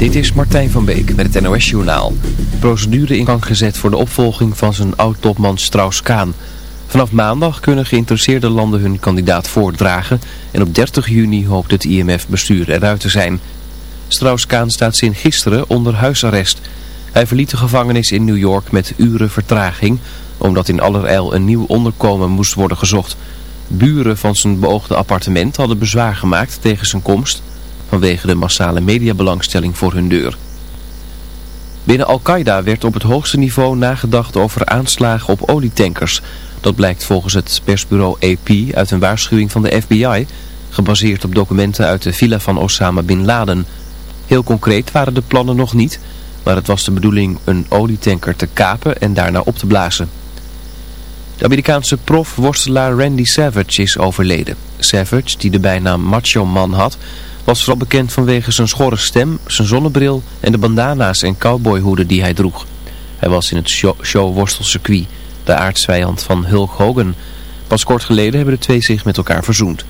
Dit is Martijn van Beek met het NOS Journaal. Procedure in gang gezet voor de opvolging van zijn oud-topman Strauss-Kaan. Vanaf maandag kunnen geïnteresseerde landen hun kandidaat voordragen... en op 30 juni hoopt het IMF-bestuur eruit te zijn. Strauss-Kaan staat sinds gisteren onder huisarrest. Hij verliet de gevangenis in New York met uren vertraging... omdat in allerijl een nieuw onderkomen moest worden gezocht... Buren van zijn beoogde appartement hadden bezwaar gemaakt tegen zijn komst vanwege de massale mediabelangstelling voor hun deur. Binnen Al-Qaeda werd op het hoogste niveau nagedacht over aanslagen op olietankers. Dat blijkt volgens het persbureau AP uit een waarschuwing van de FBI, gebaseerd op documenten uit de villa van Osama Bin Laden. Heel concreet waren de plannen nog niet, maar het was de bedoeling een olietanker te kapen en daarna op te blazen. De Amerikaanse prof-worstelaar Randy Savage is overleden. Savage, die de bijnaam Macho Man had, was vooral bekend vanwege zijn schorre stem, zijn zonnebril en de bandana's en cowboyhoeden die hij droeg. Hij was in het show, worstelscircuit, de aardsvijand van Hulk Hogan. Pas kort geleden hebben de twee zich met elkaar verzoend.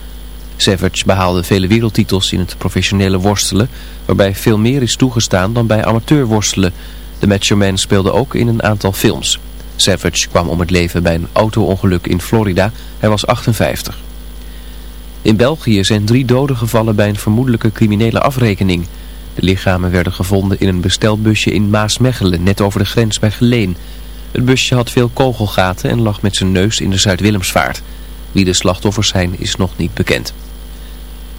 Savage behaalde vele wereldtitels in het professionele worstelen, waarbij veel meer is toegestaan dan bij amateurworstelen. De Macho Man speelde ook in een aantal films. Savage kwam om het leven bij een auto-ongeluk in Florida. Hij was 58. In België zijn drie doden gevallen bij een vermoedelijke criminele afrekening. De lichamen werden gevonden in een bestelbusje in Maasmechelen, net over de grens bij Geleen. Het busje had veel kogelgaten en lag met zijn neus in de Zuid-Willemsvaart. Wie de slachtoffers zijn is nog niet bekend.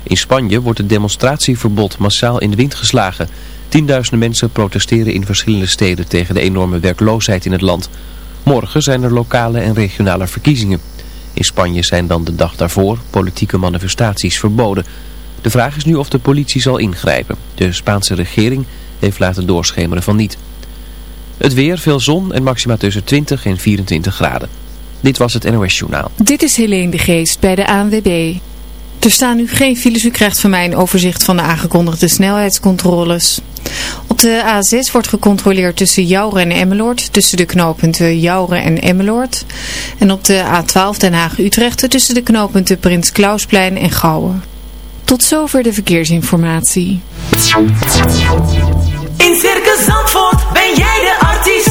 In Spanje wordt het demonstratieverbod massaal in de wind geslagen. Tienduizenden mensen protesteren in verschillende steden tegen de enorme werkloosheid in het land. Morgen zijn er lokale en regionale verkiezingen. In Spanje zijn dan de dag daarvoor politieke manifestaties verboden. De vraag is nu of de politie zal ingrijpen. De Spaanse regering heeft laten doorschemeren van niet. Het weer, veel zon en maxima tussen 20 en 24 graden. Dit was het NOS Journaal. Dit is Helene de Geest bij de ANWB. Er staan nu geen files. U krijgt van mij een overzicht van de aangekondigde snelheidscontroles. Op de A6 wordt gecontroleerd tussen Jouren en Emmeloord, tussen de knooppunten Jouren en Emmeloord. En op de A12 Den Haag-Utrecht tussen de knooppunten Prins Klausplein en Gouwen. Tot zover de verkeersinformatie. In Circus Zandvoort ben jij de artiest.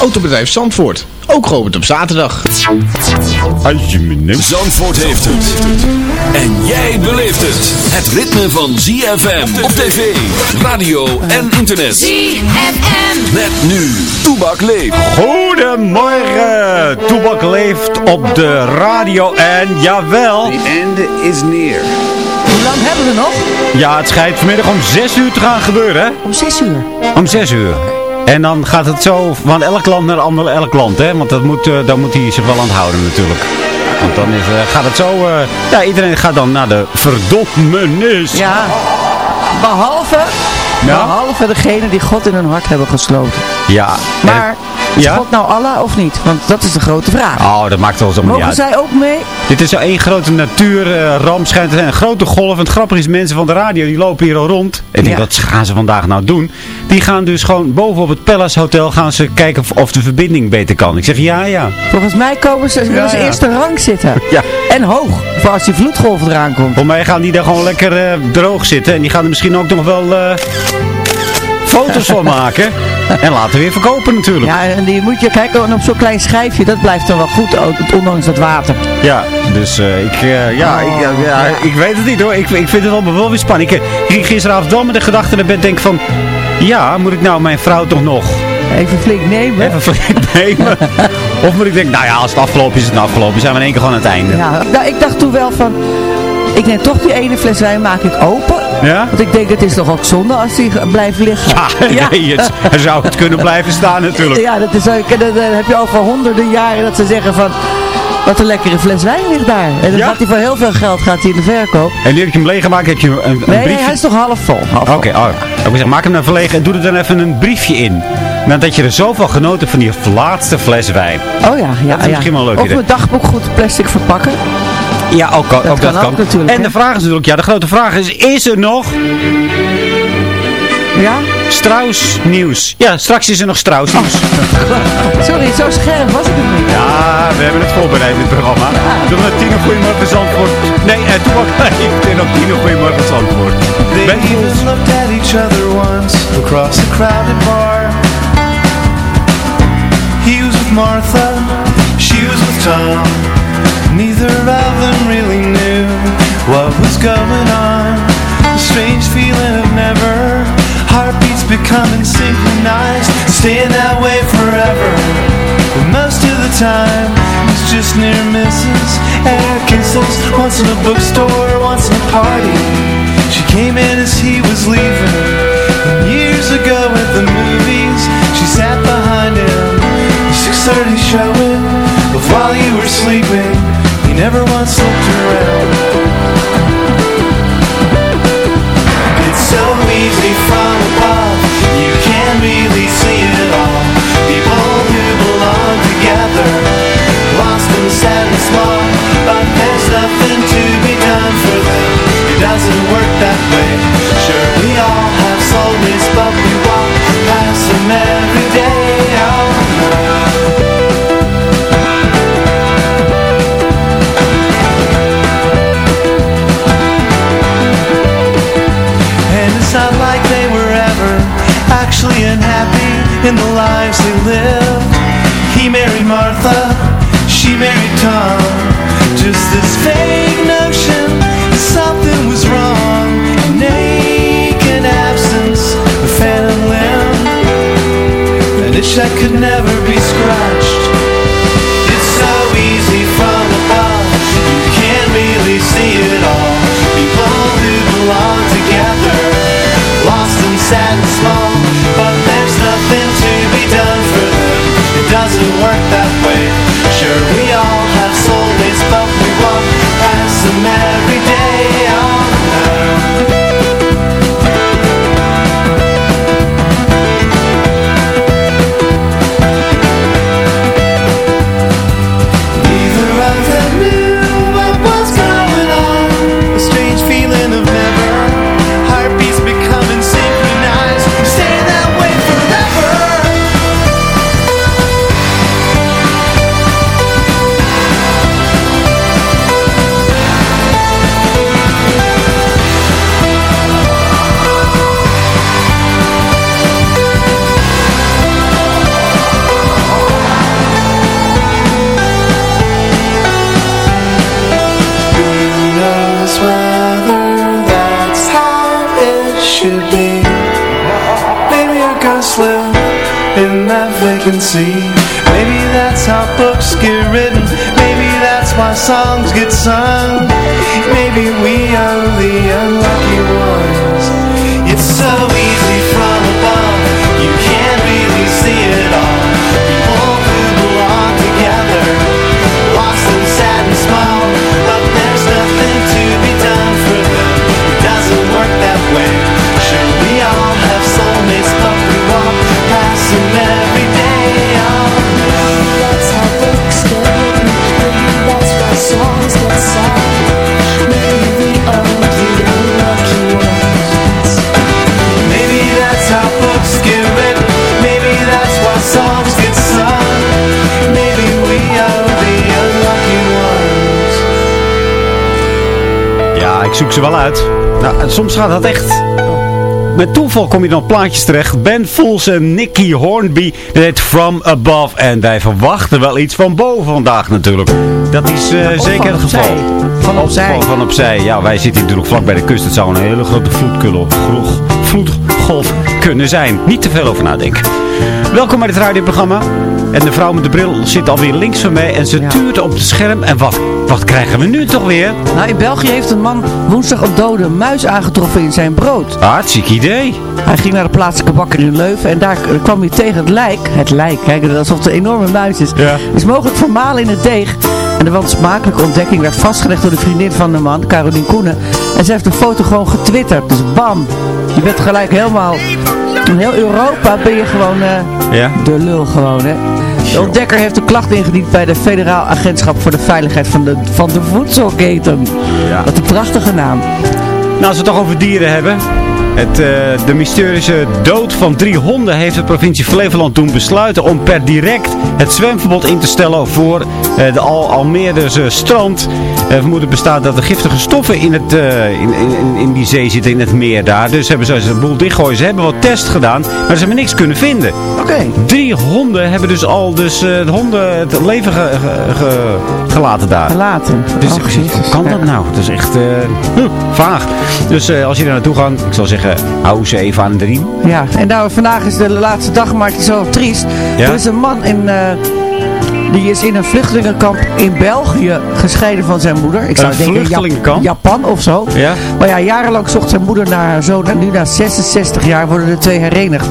Autobedrijf Zandvoort. Ook geopend op zaterdag. Zandvoort heeft het. En jij beleeft het. Het ritme van ZFM op tv, radio en internet. ZFM. Met nu. Toebak leeft. Goedemorgen. Toebak leeft op de radio en jawel. The end is near. Hoe lang hebben we nog? Ja, het schijnt vanmiddag om 6 uur te gaan gebeuren. hè? Om 6 uur. Om 6 uur. En dan gaat het zo van elk land naar ander elk land, hè? Want dat moet, dan moet hij zich wel aan het houden natuurlijk. Want dan is, eh, gaat het zo... eh, ja, iedereen gaat dan naar de verdommenis. Ja. Behalve, Ja? behalve degene die God in hun hart hebben gesloten. Ja. Maar Is Ja? God nou Allah of niet? Want dat is de grote vraag. Oh, dat maakt allemaal niet Mogen uit. zij ook mee? Dit is zo één grote natuurramp. schijnt te zijn. Een grote golf. En het grappige is, mensen van de radio, die lopen hier al rond. En ik denk, wat gaan ze vandaag nou doen? Die gaan dus gewoon boven op het Palace Hotel gaan ze kijken of, of de verbinding beter kan. Ik zeg, ja, ja. Volgens mij komen ze, ze ja. eerste rang zitten. Ja. En hoog, voor als die vloedgolf eraan komt. Voor mij gaan die daar gewoon lekker eh, droog zitten. En die gaan er misschien ook nog wel eh, foto's van maken. En later weer verkopen natuurlijk. Ja, en die moet je kijken, en op zo'n klein schijfje, dat blijft dan wel goed, ondanks dat water. Ja, dus eh, ik, eh, ja, ik, ja, ja, ik weet het niet hoor. Ik, ik vind het allemaal wel weer spannend. Ik, eh, ging gisteravond wel met de gedachte naar bed denk van... Ja, moet ik nou mijn vrouw toch nog Even flink nemen. even flink nemen? of moet ik denken, nou ja, als het afgelopen is, is het afgelopen. Zijn we in één keer gewoon aan het einde. Ja, nou, ik dacht toen wel van, ik neem toch die ene fles wijn, maak ik open. Ja? Want ik denk, het is toch ook zonde als die blijft liggen. Ja, nee, het, er zou het kunnen blijven staan natuurlijk. Ja, dat is ook, en dan, dan heb je al voor honderden jaren dat ze zeggen van, wat een lekkere fles wijn ligt daar. En dan Ja? gaat hij voor heel veel geld gaat hij in de verkoop. En nu ik hem leeggemaakt heb je een, een Nee, nee, briefje... hij is toch half vol. Oké, oh, ik zeggen, maak hem dan verlegen en doe er dan even een briefje in. Nadat je er zoveel genoten hebt van die laatste fles wijn. Oh ja, ja, is ja. misschien wel leuk Of mijn dagboek goed plastic verpakken. Ja, ook, ook dat, kan kan. ook natuurlijk, en hè? de vraag is natuurlijk, ja, de grote vraag is, is er nog Ja? Strauss nieuws? Ja, straks is er nog Strauss nieuws. Sorry, zo scherp was ik het niet. Ja, we hebben het voorbereid, dit programma. Doe maar Tino Goeiemorgen Zandvoort. Nee, eh, toen ook en op Tino Goeiemorgen Zandvoort. They Ben- even looked at each other once across a crowded bar. He was with Martha, she was with Tom. Neither of them really knew what was going on. A strange feeling of never, heartbeats becoming synchronized, staying that way forever. But most of the time, it's just near misses, air kisses, once in a bookstore, once in a party. She came in as he was leaving And years ago at the movies She sat behind him The 6.30 showing Of while you were sleeping never once looked around. It's so easy from above. You can't really see it all. People who belong together Lost and sad and small. But there's nothing to be done for them. It doesn't work that way. Sure, we all have soulmates But we walk past them every day they live. He married Martha, she married Tom. Just this vague notion that something was wrong. An aching absence, a phantom limb, an itch that could never be scratched. Maybe that's how books get written. Maybe that's why songs get sung. Maybe we are the unlucky ze wel uit. Nou, soms gaat dat echt... Met toeval kom je dan plaatjes terecht. Ben Fools en Nicky Hornby. Dat heet From Above. En wij verwachten wel iets van boven vandaag natuurlijk. Dat is eh, zeker het geval. opzij. Van opzij. Van, van opzij. Ja, wij zitten hier natuurlijk vlak bij de kust. Het zou een hele grote vloedkulp, groeg- vloedgolf kunnen zijn. Niet te veel over nadenken. Welkom bij het radioprogramma. En de vrouw met de bril zit alweer links van mij. En ze Ja. tuurt op het scherm. En wat, wat krijgen we nu toch weer? Nou, in België heeft een man woensdag een dode muis aangetroffen in zijn brood. Hartstikke idee. Hij ging naar de plaatselijke bakker in Leuven en daar kwam hij tegen het lijk. Het lijk, kijk, alsof het een enorme muis is. Ja. Is mogelijk vermalen in het deeg. En de wansmakelijke ontdekking werd vastgelegd door de vriendin van de man, Caroline Koenen. En ze heeft de foto gewoon getwitterd. Dus bam, je bent gelijk helemaal... In heel Europa ben je gewoon eh, Ja. de lul gewoon, hè. De ontdekker heeft een klacht ingediend bij de Federaal Agentschap voor de Veiligheid van de, van de Voedselketen. Ja. Wat een prachtige naam. Nou, als we het toch over dieren hebben. Het, eh, de mysterieuze dood van drie honden heeft de provincie Flevoland toen besluiten om per direct het zwemverbod in te stellen voor eh, de Al Almeerse strand. Eh vermoeden bestaat dat er giftige stoffen in, het, eh, in, in, in die zee zitten, in het meer daar. Dus hebben ze een boel dichtgooien. Ze hebben wat tests gedaan, maar ze hebben niks kunnen vinden. Oké. Drie honden hebben dus al dus, eh, de honden het leven ge- ge- ge- gelaten daar. Gelaten. Dus Oh, hoe kan dat nou? Dat is echt eh, huh, vaag. Dus eh, als je daar naartoe gaat, ik zal zeggen, hou ze even aan de riem. Ja, en nou, vandaag is de laatste dag, maar het is zo triest. Ja? Er is een man in, eh, die is in een vluchtelingenkamp in België gescheiden van zijn moeder. Ik zou Een denken vluchtelingenkamp? Japan of zo. Ja? Maar ja, jarenlang zocht zijn moeder naar haar zoon. En nu na 66 jaar worden de twee herenigd.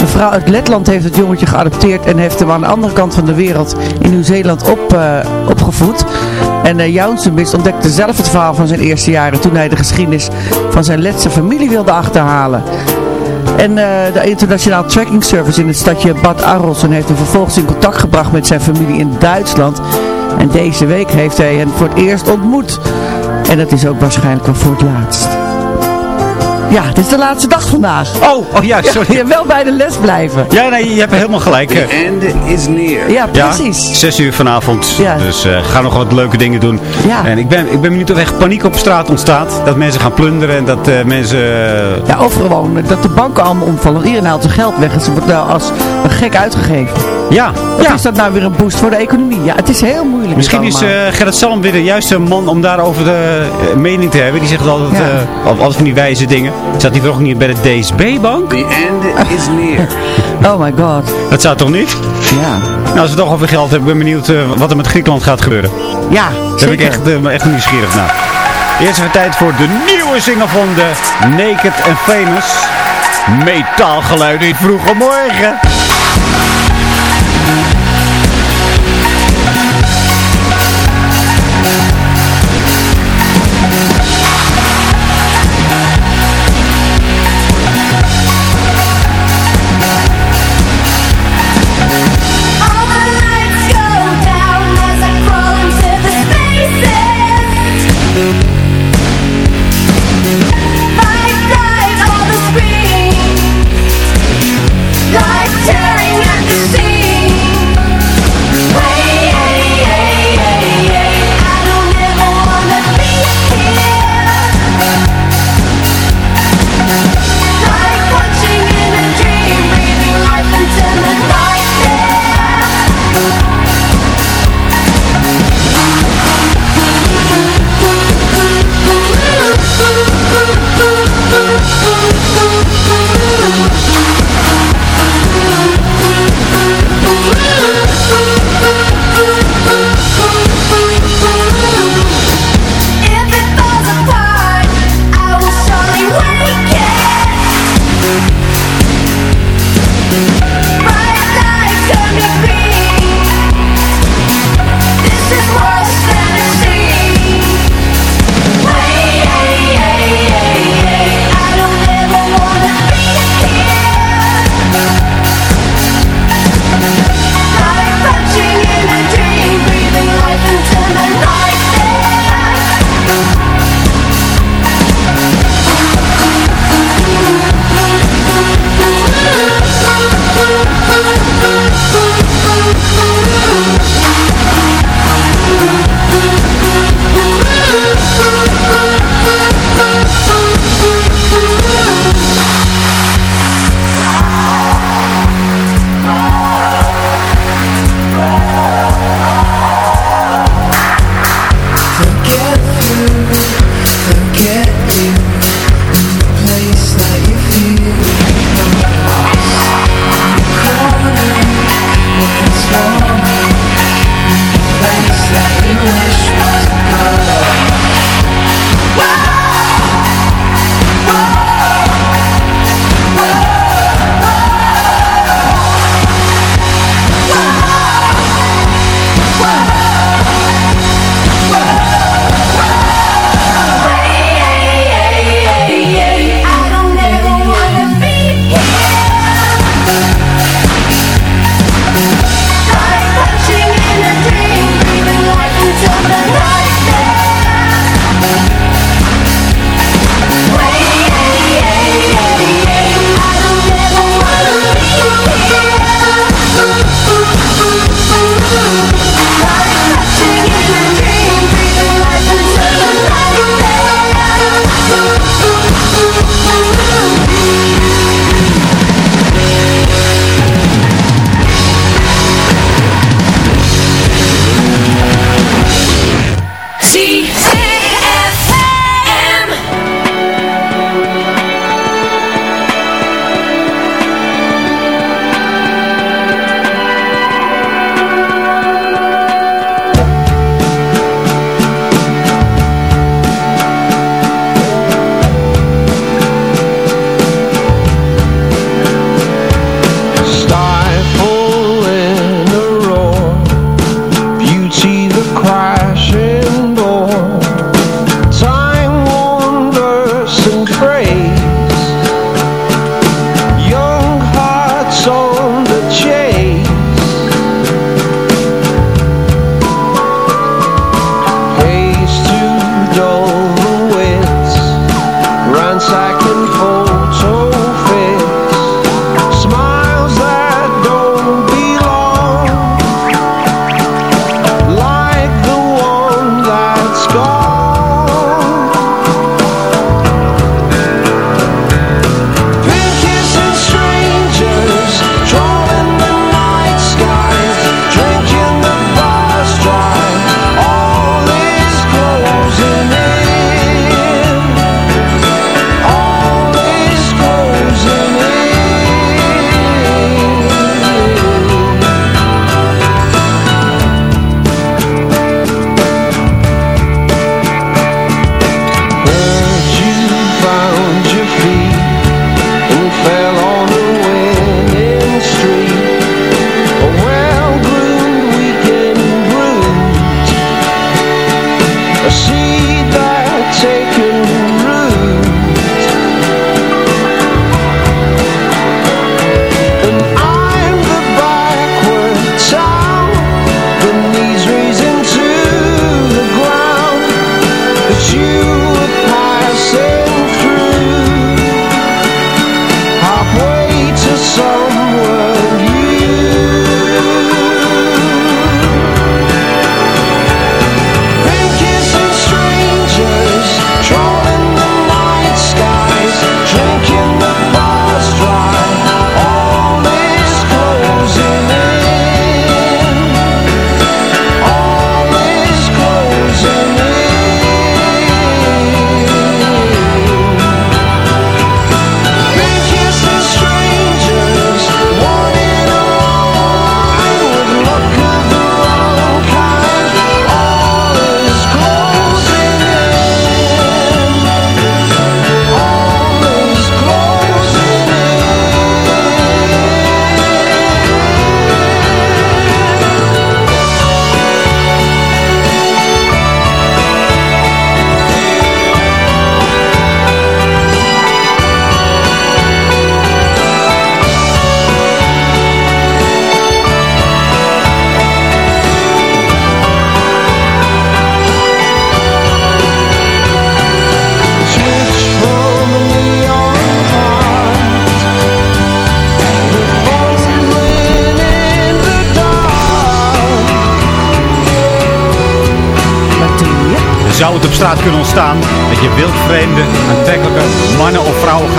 Een vrouw uit Letland heeft het jongetje geadopteerd en heeft hem aan de andere kant van de wereld in Nieuw-Zeeland op, eh, opgevoed. En uh, Jounsumits ontdekte zelf het verhaal van zijn eerste jaren toen hij de geschiedenis van zijn Letse familie wilde achterhalen. En eh, de Internationaal Tracking Service in het stadje Bad Arolsen heeft hem vervolgens in contact gebracht met zijn familie in Duitsland. En deze week heeft hij hen voor het eerst ontmoet. En dat is ook waarschijnlijk wel voor het laatst. Ja, het is de laatste dag vandaag. Oh, oh ja, Ja, sorry. je wel bij de les blijven. Ja, nee, je hebt helemaal gelijk. Einde is neer. Ja, Ja, precies. zes uur vanavond. Ja. Dus eh ga nog wat leuke dingen doen. Ja. En ik ben, ik ben benieuwd of er echt paniek op straat ontstaat. Dat mensen gaan plunderen en dat eh, mensen... eh, Ja, of gewoon dat de banken allemaal omvallen. Iedereen haalt zijn geld weg en ze wordt nou als een gek uitgegeven. Ja, ja. is dat nou weer een boost voor de economie? Ja, het is heel moeilijk. Misschien is eh, Gerrit Salm weer de juiste man om daarover de eh, mening te hebben. Die zegt altijd, Ja. eh, al- altijd van die wijze dingen. Zat hij toch niet bij de DSB-bank? The end is near. Oh my god. Dat zou toch niet? Ja. Nou, als we het toch over geld hebben, ben ik benieuwd wat er met Griekenland gaat gebeuren. Ja, Daar ben ik echt, eh, echt nieuwsgierig naar. Eerst even tijd voor de nieuwe single van de Naked and Famous. Metaalgeluiden in vroege morgen.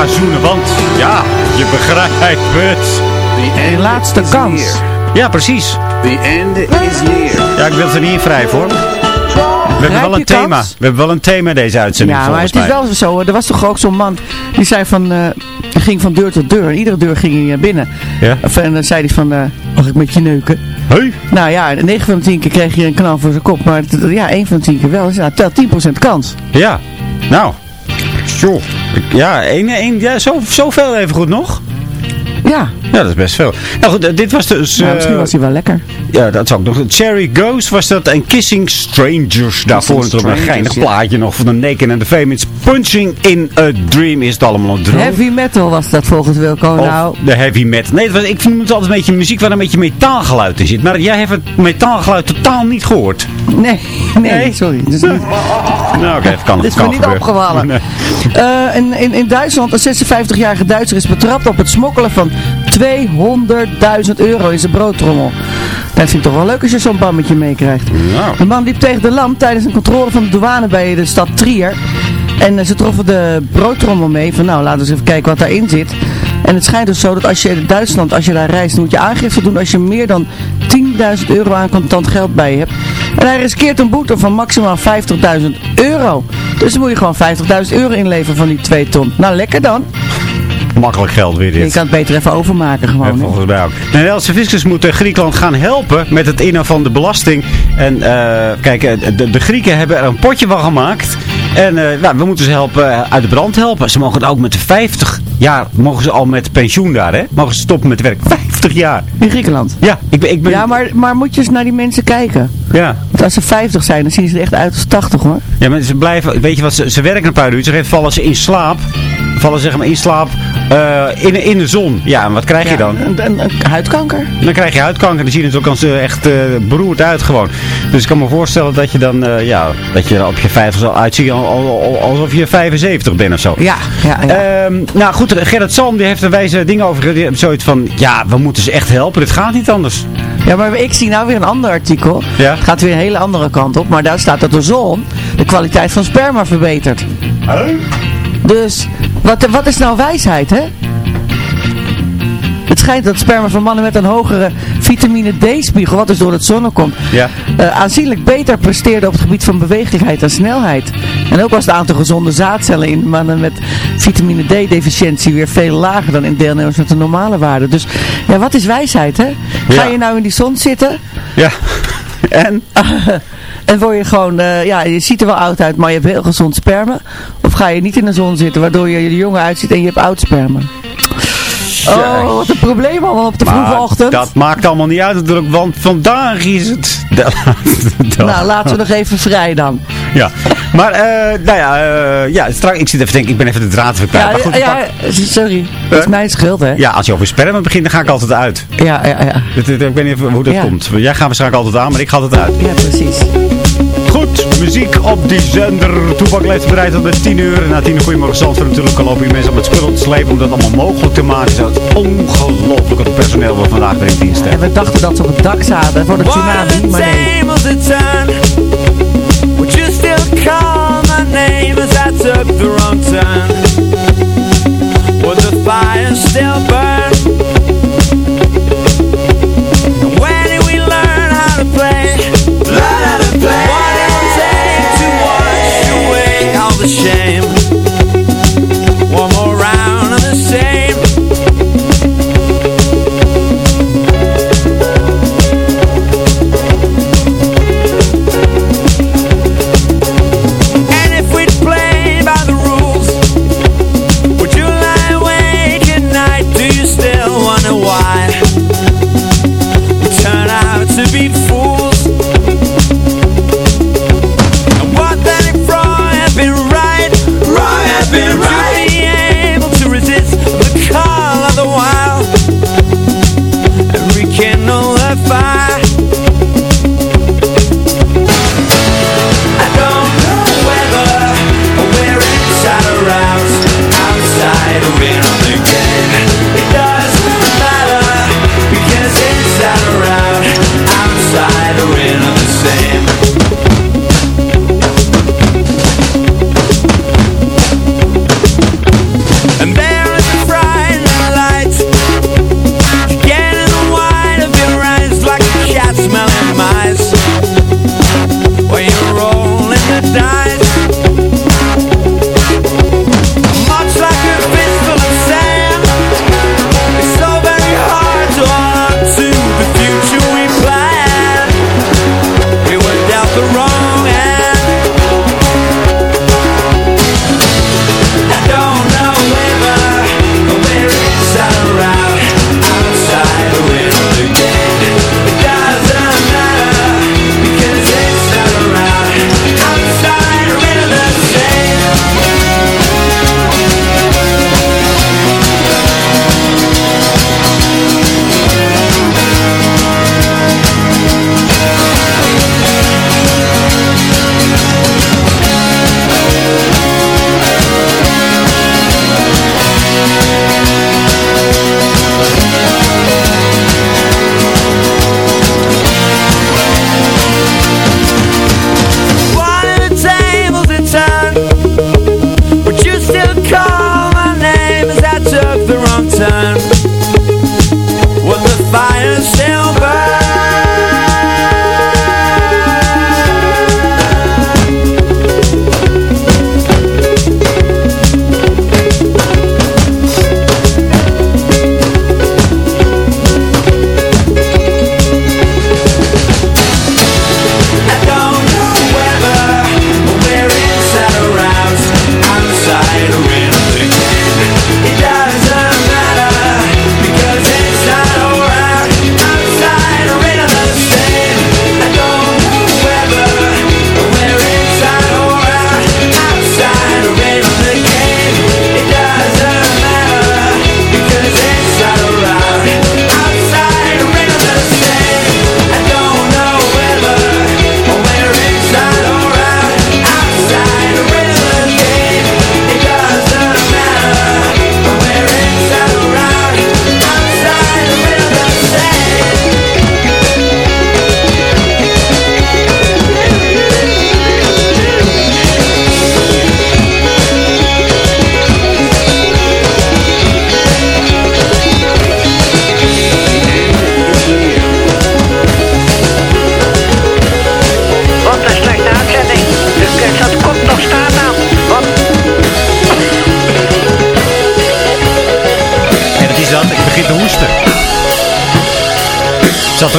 Zoenen. Want ja, je begrijpt het. De laatste kans. Ja, precies. The end is near. Ja, ik wil het er niet in vrij voor. We hebben wel een kans? thema. We hebben wel een thema deze uitzending Ja, maar het is wel zo. Er was toch ook zo'n man die zei van, eh, hij ging van deur tot deur. En iedere deur ging hij eh, binnen. Ja? Of, En dan zei hij van, eh, mag ik met je neuken? Hey? Nou ja, 9 van de 10 keer kreeg je een knal voor zijn kop. Maar ja, 1 van de 10 keer wel. Dus ja, telt 10% kans. Ja. Nou. Zo. Ja, één, één, ja zo, zoveel even goed nog. Ja, Ja, dat is best veel. Nou goed, eh, dit was dus... nou, eh, misschien was hij wel lekker. Ja, dat zou ik nog. Cherry Ghost was dat. En Kissing Strangers. Daarvoor natuurlijk een geinig ja. plaatje nog van de Naked and the Famous. Punching in a Dream is het allemaal een droom. Heavy metal was dat volgens Wilco. Of nou, de heavy metal. Nee, was, ik vind het altijd een beetje muziek waar een beetje metaalgeluid in zit. Maar jij hebt het metaalgeluid totaal niet gehoord. nee, nee, Nee? sorry. Dus niet, Nou, oké, het kan, dit is kan me niet gebeuren. opgevallen. Nee. Eh, in, in, in Duitsland, een 56-jarige Duitser is betrapt op het smokkelen van 200.000 euro in zijn broodtrommel. Dat vind ik toch wel leuk als je zo'n bammetje meekrijgt. Nou. De man liep tegen de lamp tijdens een controle van de douane bij de stad Trier. En eh, ze troffen de broodtrommel mee van nou laten we eens even kijken wat daarin zit. En het schijnt dus zo dat als je in Duitsland, als je daar reist, moet je aangifte doen als je meer dan 10.000 euro aan contant geld bij je hebt. En hij riskeert een boete van maximaal 50.000 euro. Dus dan moet je gewoon 50.000 euro inleveren van die 2 ton. Nou lekker dan. Makkelijk geld weer dit. Je kan het beter even overmaken gewoon. volgens mij ook. De Nederlandse fiscus moet eh, Griekenland gaan helpen met het innen van de belasting. En eh, kijk, eh, de, de Grieken hebben er een potje van gemaakt. En nou, we moeten ze helpen uit de brand helpen. Ze mogen ook met 50 jaar, mogen ze al met pensioen daar, hè? Mogen ze stoppen met werk. 50 jaar. In Griekenland. Ja, ik ben... Ik ben Ja, maar, maar moet je eens naar die mensen kijken. ja. Want als ze 50 zijn, dan zien ze er echt uit als 80 hoor. Ja, maar ze blijven, weet je wat, ze, ze werken een paar uurtjes, dan vallen ze in slaap. Vallen ze zeg maar in slaap eh, in, in de zon. Ja, en wat krijg je dan? Een, een, een huidkanker. Dan krijg je huidkanker. Dan zie je het ook als eh, echt eh, beroerd uit gewoon. Dus ik kan me voorstellen dat je dan, eh, ja, dat je er op je 50 zal uitzien al- al- al- alsof je 75 bent of zo. Ja, ja, ja. Ehm, nou goed, Gerrit Salm die heeft er wijze dingen over. Die heeft zoiets van, ja, we moeten ze echt helpen. Dit gaat niet anders. Ja, maar ik zie nou weer een ander artikel. Ja. Het gaat weer een hele andere kant op. Maar daar staat dat de zon de kwaliteit van sperma verbetert. Dus, wat, wat is nou wijsheid, hè? Het schijnt dat sperma van mannen met een hogere vitamine D-spiegel, wat dus door het zonne komt, Ja. eh, aanzienlijk beter presteerde op het gebied van bewegelijkheid en snelheid. En ook was het aantal gezonde zaadcellen in mannen met vitamine D-deficiëntie weer veel lager dan in deelnemers met een normale waarde. Dus ja, wat is wijsheid, hè? Ga Ja. je nou in die zon zitten Ja. En? en word je gewoon, eh, ja, je ziet er wel oud uit, maar je hebt heel gezond sperma. Of ga je niet in de zon zitten, waardoor je er jong uitziet en je hebt oud sperma. Oh, wat een probleem allemaal op de vroege Maar ochtend. dat maakt allemaal niet uit natuurlijk, want vandaag is het de laatste dag. Nou, laten we nog even vrij dan. Ja, maar eh, nou ja, eh, ja straks, ik zit even te denken, ik ben even de draad even kwijt. Ja, maar goed, ja, pak- sorry. Dat is mijn schuld, hè? ja, als je over sperma begint, dan ga ik altijd uit. Ja, ja, ja. Dat- dat- Ik weet niet hoe dat Ja. komt. Jij gaat waarschijnlijk altijd aan, maar ik ga altijd uit. Ja, precies. Goed, muziek op die zender. Toepak leeft bereid tot met 10 uur. Na 10 uur goeiemorgen Zandvoort. Natuurlijk kan lopen hier mensen op het spullen te slepen om dat allemaal mogelijk te maken. Zo ongelooflijk het personeel wat vandaag er in dienst En heeft. we dachten dat ze op het dak zaten voor de tsunami, maar nee. Call my name as I took the wrong turn? Would the fire still burn? And did we learn how to play? Learn how to play. What it take to wash away all the shame?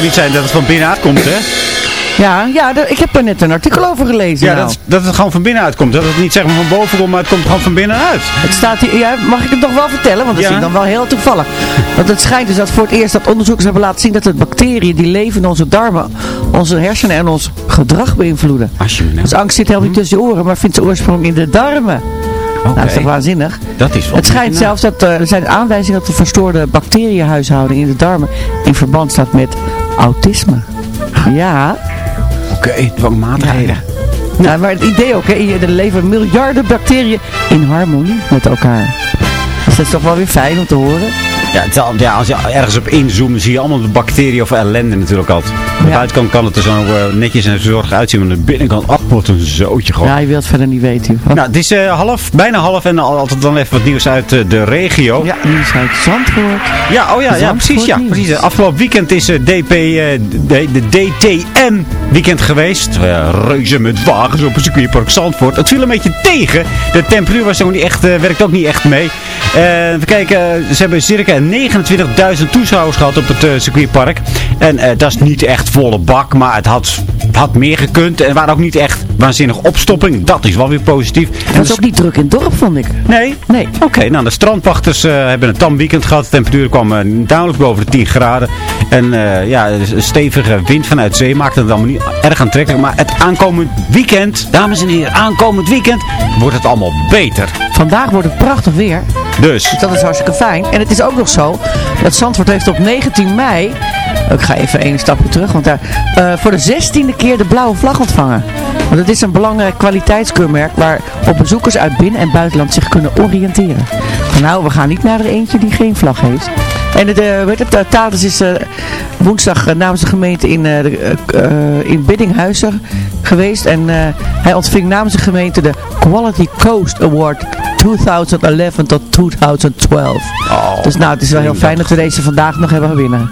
Toch niet zijn dat het van binnenuit komt, hè? Ja, ja ik heb er net een artikel over gelezen. Ja, nou. dat, dat het gewoon van binnenuit komt. Dat het niet zeg maar van boven komt, maar het komt gewoon van binnenuit. Het staat hier, ja, mag ik het nog wel vertellen? Want dat Ja. ik dan wel heel toevallig. Want het schijnt dus dat voor het eerst dat onderzoekers hebben laten zien dat de bacteriën die leven in onze darmen, onze hersenen en ons gedrag beïnvloeden. Als je me nou... Dus angst zit helemaal niet tussen je oren, maar vindt zijn oorsprong in de darmen. Nou, dat is toch waanzinnig? Dat is wel Het schijnt zelfs dat eh, er zijn aanwijzingen dat de verstoorde bacteriënhuishouding in de darmen in verband staat met autisme. Ja. Oké, dwangmatigheden. Nou, maar het idee ook, hè, er leven miljarden bacteriën in harmonie met elkaar. Dus dat is toch wel weer fijn om te horen. Ja, ja, als je ergens op inzoomt, zie je allemaal de bacteriën of ellende natuurlijk altijd. Aan de Ja. buitenkant kan het er zo eh, netjes en zorgig uitzien, maar aan de binnenkant, ach, wat een zootje gewoon. Ja, je wilt het verder niet weten. Nou, het is eh, half, bijna half en al- altijd dan even wat nieuws uit eh, de regio. Ja, nieuws uit Zandvoort. Ja, oh ja, ja precies. Ja, nieuws. precies. Afgelopen weekend is eh, DP, de, de DTM weekend geweest. Reuzen met wagens op een circuitpark Zandvoort. Het viel een beetje tegen. De temperatuur was ook niet echt, werkt ook niet echt mee. We kijken, ze hebben circa 29.000 toeschouwers gehad op het circuitpark. En dat is niet echt volle bak, maar het had, het had meer gekund. En waren ook niet echt waanzinnig opstopping. Dat is wel weer positief. Het was ook niet druk in het dorp, vond ik. Nee? Nee. Oké, nou de strandwachters eh, hebben een tam weekend gehad. De temperatuur kwam eh, duidelijk boven de 10 graden. En eh, ja, een stevige wind vanuit zee maakte het allemaal niet erg aantrekkelijk. Maar het aankomend weekend, dames en heren, aankomend weekend wordt het allemaal beter. Vandaag wordt het prachtig weer. Dus, Dus dat is hartstikke fijn. En het is ook nog zo dat Zandvoort heeft op 19 mei... Ik ga even één stapje terug, want daar... voor de zestiende keer de blauwe vlag ontvangen. Want het is een belangrijk kwaliteitskeurmerk waar op bezoekers uit binnen- en buitenland zich kunnen oriënteren. Nou, we gaan niet naar er eentje die geen vlag heeft. En het, eh, weet het, uh, Thadis is eh, woensdag eh, namens de gemeente in, de, in Biddinghuizen geweest. En hij ontving namens de gemeente de Quality Coast Award 2011 tot 2012. dus nou, het is wel heel fijn dat we deze vandaag nog hebben gewinnen.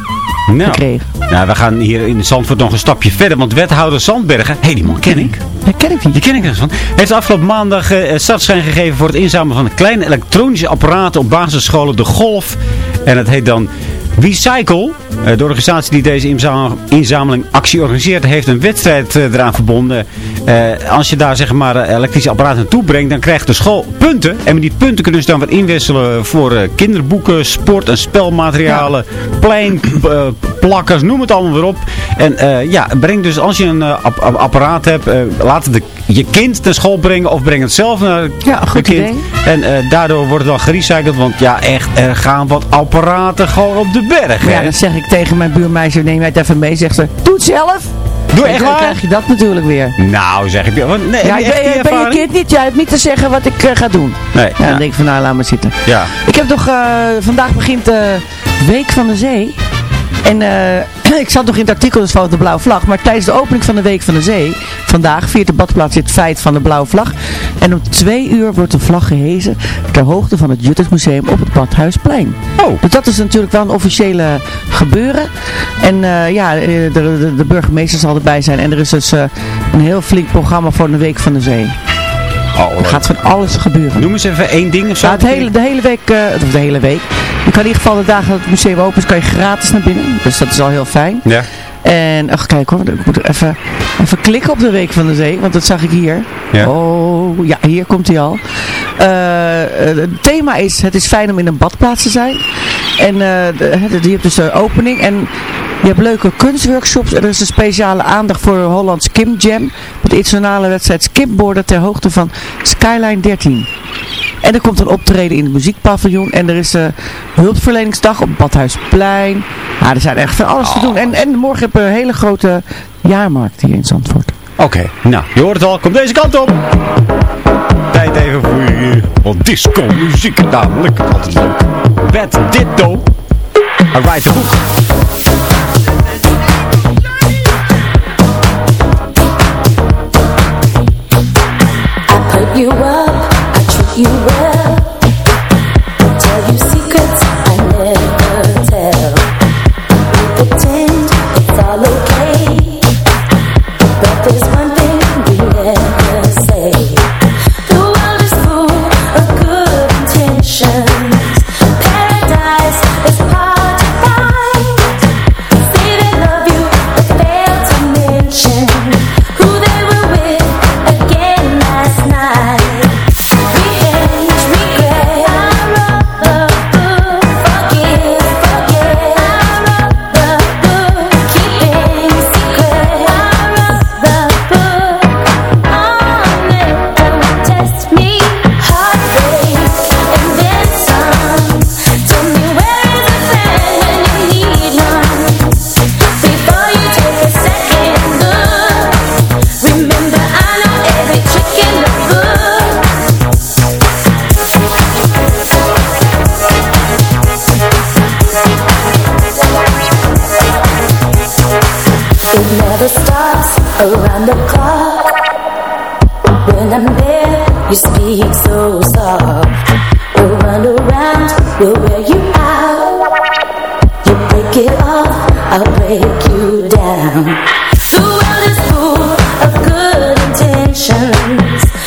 Nou, gekregen. nou, we gaan hier in Zandvoort nog een stapje verder. Want wethouder Zandbergen, hé, hey, die man ken ik. Dat ken ik niet. Die ken ik ergens van. Heeft afgelopen maandag eh startschijn gegeven voor het inzamelen van kleine elektronische apparaten op basisscholen De Golf. En het heet dan Recycle. Eh, de organisatie die deze inzam- inzameling actie organiseert, heeft een wedstrijd eh, eraan verbonden. Eh, als je daar zeg maar elektrische apparaten naartoe brengt, dan krijgt de school punten. En met die punten kunnen ze dan weer inwisselen voor kinderboeken, sport- en spelmaterialen, pleinplakkers, noem het allemaal weer op. En ja, breng dus als je een app- app- apparaat hebt, laat het de, je kind naar school brengen of breng het zelf naar Ja, goed kind. idee. En daardoor wordt het dan gerecycled, want ja echt, er gaan wat apparaten gewoon op de berg. Ja, dan zeg ik tegen mijn buurmeisje, neem jij het even mee, zegt ze, doe het zelf. Doe En echt dan waar? krijg je dat natuurlijk weer. Nou, zeg ik. Want, nee, Ja, ik ben, je kind niet, jij hebt niet te zeggen wat ik eh, ga doen. Nee, Ja, ja. dan denk ik van nou, laat maar zitten. Ja. Ik heb toch, eh, vandaag begint de Week van de Zee. En eh, ik zat nog in het artikel dus van de Blauwe Vlag. Maar tijdens de opening van de Week van de Zee, vandaag viert de badplaats het feit van de Blauwe Vlag. En om twee uur wordt de vlag gehezen ter hoogte van het Juttersmuseum op het Badhuisplein. Oh. Dus dat is natuurlijk wel een officiële gebeuren. En eh, ja, eh, de, de, de burgemeester zal erbij zijn. En er is dus eh, een heel flink programma voor de Week van de Zee. Oh, Er gaat van alles gebeuren. Noem eens even één ding of zo. Ja, het hele, de hele week, eh, of de hele week. Je kan in ieder geval de dagen dat het museum open is, kan je gratis naar binnen. Dus dat is al heel fijn. Ja. En, ach kijk hoor, ik moet even, even klikken op de Week van de Zee, want dat zag ik hier. Ja. Oh, ja, hier komt hij al. Eh, eh, het thema is, het is fijn om in een badplaats te zijn. En de, de- je hebt dus de opening en je hebt leuke kunstworkshops. Er is een speciale aandacht voor Hollands Kim Jam. Met de internationale wedstrijd skipboarden ter hoogte van Skyline 13. En er komt een optreden in het muziekpaviljoen. En er is een hulpverleningsdag op Badhuisplein. Ja, er zijn echt van alles te doen. En, en morgen hebben we een hele grote jaarmarkt hier in Zandvoort. Oké, nou, je hoort het al. Kom deze kant op. Tijd even voor je wat disco muziek namelijk. Altijd leuk. Bad Ditto. I write you up, I treat you well. Round the clock. When I'm there, you speak so soft. Run around, we'll wear you out. You break it off, I'll break you down. The world is full of good intentions.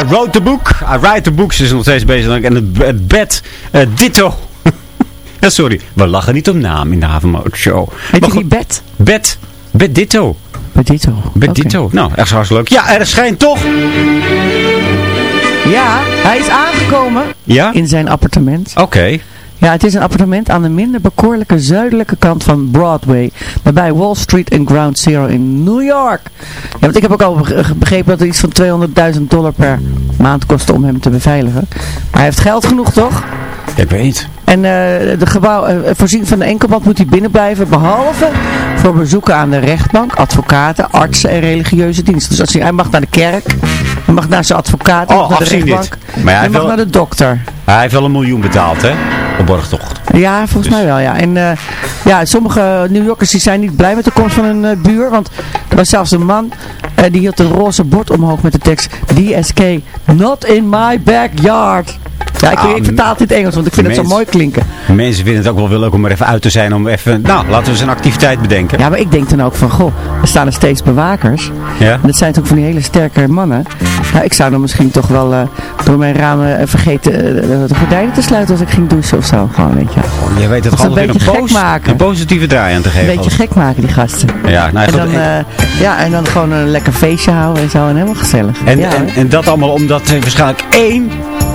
I wrote the book. I write the books is nog steeds bezig. En het, bed, eh, ditto. ja, sorry. We lachen niet om naam in de Havenmoot Show. Heet Maar die goed, bed? Bed. Bed ditto. Bed Oké. ditto. Nou, echt hartstikke leuk. Ja, er schijnt toch. Ja, hij is aangekomen Ja? in zijn appartement. Oké. Ja, het is een appartement aan de minder bekoorlijke zuidelijke kant van Broadway. Nabij Wall Street en Ground Zero in New York. Ja, want ik heb ook al beg- begrepen dat het iets van 200.000 dollar per maand kostte om hem te beveiligen. Maar hij heeft geld genoeg, toch? Ik weet. En eh, de gebouw, eh, voorzien van de enkelband moet hij binnen blijven, behalve voor bezoeken aan de rechtbank, advocaten, artsen en religieuze diensten. Dus als hij, hij mag naar de kerk, hij mag naar zijn advocaat, Oh, naar de afzien dit. rechtbank, Maar ja, hij mag naar de dokter. Hij heeft wel een miljoen betaald, hè? Op borgtocht. Ja, volgens mij wel, ja. En eh, ja, sommige New Yorkers die zijn niet blij met de komst van hun eh, buur. Want er was zelfs een man eh, die hield een roze bord omhoog met de tekst DSK, not in my backyard. Ja, ik, Ah, ik vertaal het in het Engels, want ik vind het zo mooi klinken. Mensen vinden het ook wel wel leuk om er even uit te zijn. Om even, nou, laten we eens een activiteit bedenken. Ja, maar ik denk dan ook van, goh, er staan er steeds bewakers. Ja? En dat zijn toch van die hele sterke mannen. Nou, ik zou dan misschien toch wel eh, door mijn ramen eh, vergeten eh, de gordijnen te sluiten als ik ging douchen of zo. Gewoon, weet je. Je weet het gewoon een beetje een, gek maken. een positieve draai aan te Een geven. beetje gek maken, die gasten. Ja, nou, En dan, ja, en dan gewoon een lekker feestje houden en zo. En helemaal gezellig. En, ja, en, en dat allemaal omdat waarschijnlijk één,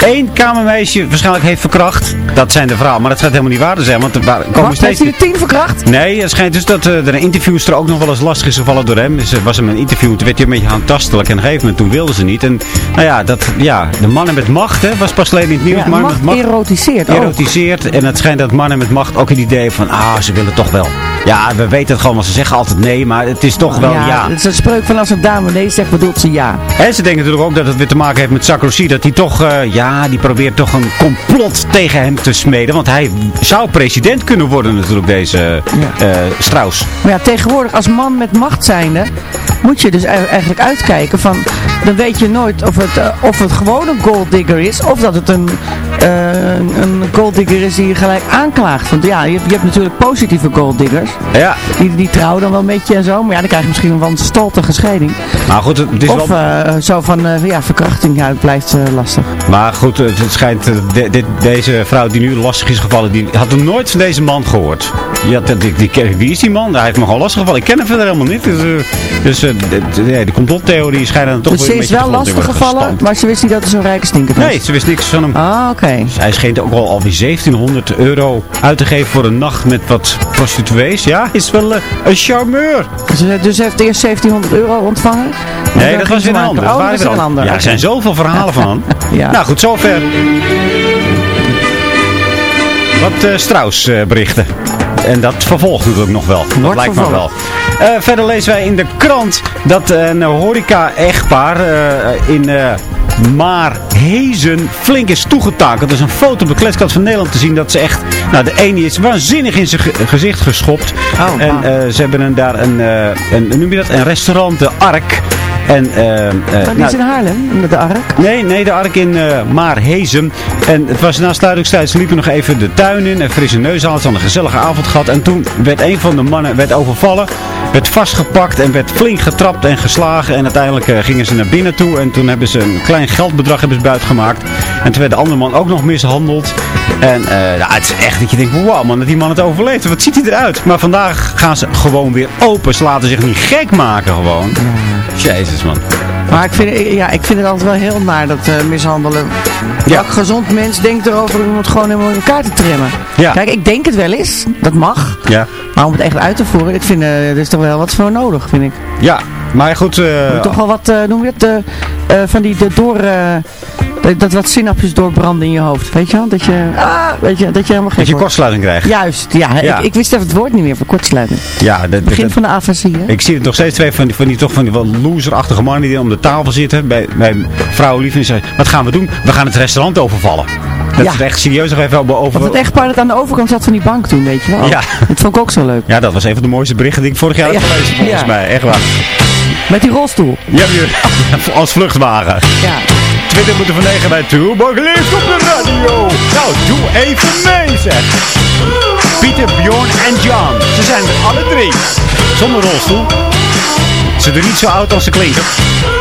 één kamermeisje waarschijnlijk heeft verkracht. Dat zijn de verhalen, maar dat gaat helemaal niet waar te zijn. Want er komen Wat, steeds... heeft hij de tien verkracht? Nee, het schijnt dus dat eh, er een interviewster ook nog wel eens lastig is gevallen door hem. Dus er was hem een interview, toen werd hij een beetje handtastelijk. En op een gegeven moment, toen wilden ze niet. En nou ja, dat, ja de mannen met macht, hè, was pas geleden in het nieuws. Ja, macht erotiseert ook. erotiseert. En het schijnt dat mannen met macht ook het idee van, ah, ze willen toch wel. Ja, we weten het gewoon, want ze zeggen altijd nee, maar het is toch wel ja. Het is een spreuk van als een dame nee zegt, bedoelt ze ja. En ze denken natuurlijk ook dat het weer te maken heeft met Sarkozy. Dat hij toch, eh, ja, die probeert toch een complot tegen hem te smeden. Want hij zou president kunnen worden natuurlijk, deze eh Strauss. Maar ja, tegenwoordig als man met macht zijnde moet je dus e- eigenlijk uitkijken van, dan weet je nooit of het, eh, of het gewoon een golddigger is of dat het een, een, een golddigger is die je gelijk aanklaagt. Want ja, je, hebt- je hebt natuurlijk positieve golddiggers. Ja. Die, die trouwen dan wel met je en zo, maar ja, dan krijg je misschien een wanstaltige scheiding. Maar goed, het is Of wel... eh, zo van, eh, ja, verkrachting, ja, het blijft eh, lastig. Maar goed, het schijnt, de- dit- deze vrouw die nu lastig is gevallen, die had nog nooit van deze man gehoord. Ja, die, die, die, wie is die man? Hij heeft me gewoon lastig gevallen. Ik ken hem verder helemaal niet. Dus, eh, dus eh, de, de, de complottheorie schijnt dan toch Dus weer ze een is beetje wel de grond in lastig worden gevallen, gestampt. maar ze wist niet dat er zo'n rijke stinker was. Nee, ze wist niks van hem. Ah, oké. Dus hij scheen ook al alweer 1700 euro uit te geven voor een nacht met wat prostituees. Ja, is wel eh, een charmeur. Dus, dus ze heeft eerst 1700 euro ontvangen? En Nee, dat was ze weer een ander. Oh, Dat is weer een ander. Ja, er zijn zoveel verhalen van. Ja. Nou goed, zover. wat eh, Strauss berichten. En dat vervolgt natuurlijk nog wel. Dat Wordt lijkt me wel. Eh, verder lezen wij in de krant dat een horeca-echtpaar eh, in Maarhezen flink is toegetakeld. Er is een foto op de kletskant van Nederland te zien dat ze echt... Nou, de ene is waanzinnig in zijn ge- gezicht geschopt. Oh, en ze hebben een, daar een, een, noem je dat? Een restaurant, de Ark. En, eh, eh, Dat is nou, in Haarlem, de Ark. Nee, nee, de Ark in eh Maarhezen. En het was na sluitingstijd. Ze liepen nog even de tuin in. En frisse neus hadden. Ze een gezellige avond gehad. En toen werd een van de mannen werd overvallen. Werd vastgepakt en werd flink getrapt en geslagen. En uiteindelijk eh, gingen ze naar binnen toe. En toen hebben ze een klein geldbedrag hebben ze buitgemaakt. En toen werd de andere man ook nog mishandeld. En eh, ja, het is echt dat je denkt, wauw man, dat die man het overleeft. Wat ziet hij eruit? Maar vandaag gaan ze gewoon weer open. Ze laten zich niet gek maken gewoon. Jezus man. Maar ik vind, ja, ik vind het altijd wel heel naar dat eh, mishandelen. Ja. Welk gezond mens denkt erover om het gewoon helemaal in elkaar te trimmen? Ja. Kijk, ik denk het wel eens. Dat mag. Ja. Maar om het echt uit te voeren, ik vind, eh, er is toch wel wat voor nodig, vind ik. Ja, maar goed. eh, Je moet toch wel wat, noem je het, van die de door... dat, dat wat synapses doorbranden in je hoofd. Weet je wel? Dat je, ah, weet je, dat je helemaal gek dat je kortsluiting krijgt. Juist, ja. Ja. Ik, ik wist even het woord niet meer voor kortsluiting. Ja, dat, dat- Begin van de afasie, hè? ik zie het nog steeds twee van die, van die, toch van die wel loserachtige mannen die om de tafel zitten bij, bij vrouwenlief en zeggen, wat gaan we doen? We gaan het restaurant overvallen. Dat Ja. is echt serieus nog even over... Of het echtpaar dat aan de overkant zat van die bank toen, weet je wel. Ja. Dat vond ik ook zo leuk. Ja, dat was een van de mooiste berichten die ik vorig jaar heb Ja. gelezen volgens Ja. mij. Echt waar. Met die rolstoel. Ja, als vluchtwagen. Ja. 20 minuten van 9 bij Toebak leeft op de radio. Nou, doe even mee zeg. Pieter, Bjorn en John. Ze zijn er alle drie. Zonder rolstoel. Ze doen niet zo oud als ze klinken.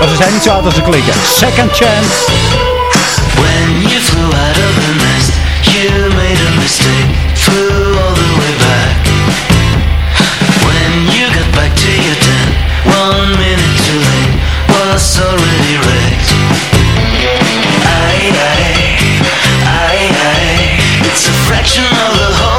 Of ze zijn niet zo oud als ze klinken. Second chance. When you flew out of the nest, you made a mistake, flew all the way back. When you got back to your tent, one minute too late, was already fraction of the whole,